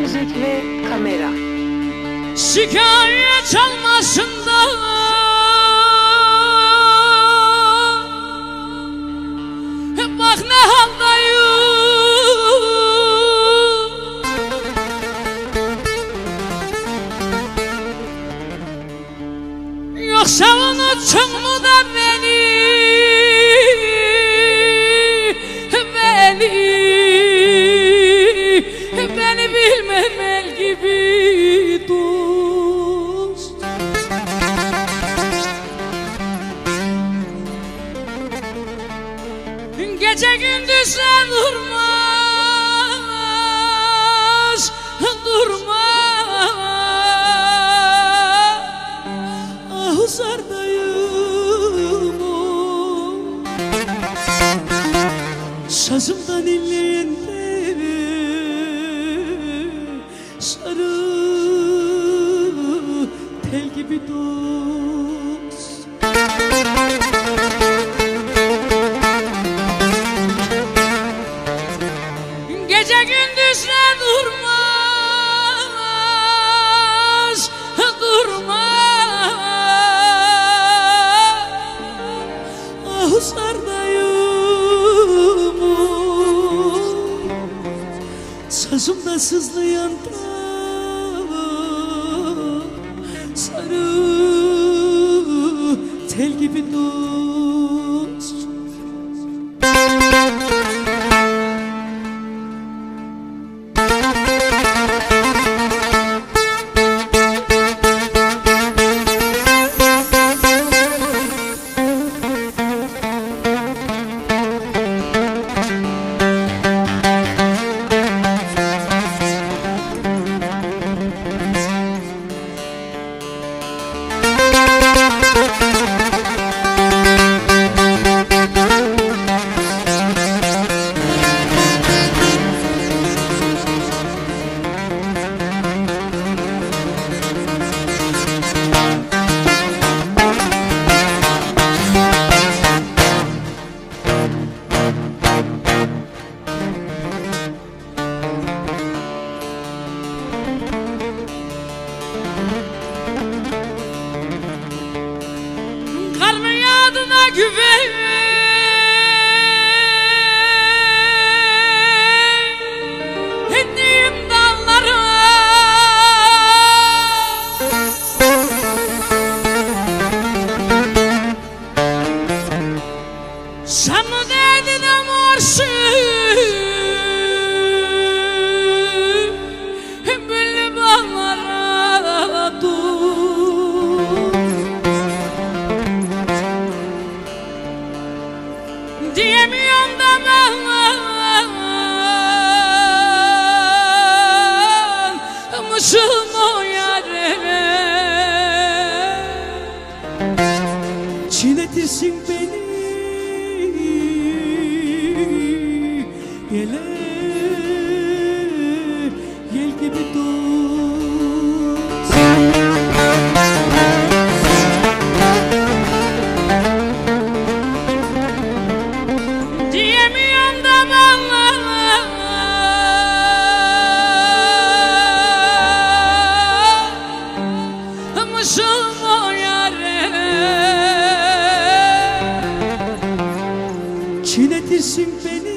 Müzik ve Kamera. Şikayet çalmasında Bak ne haldayım. Yoksa unuttun mu da beni Gece gündüz sen durmaz Durmaz. Ah uzardayım. O Sazımdan inleyende Sızlayan da Sarı tel gibi dost güven Ettiğim dallara. Sen mi dedin Yele Yel gibi dost. Diyemiyorum da ben Mısın o yâre Çiğnetirsin beni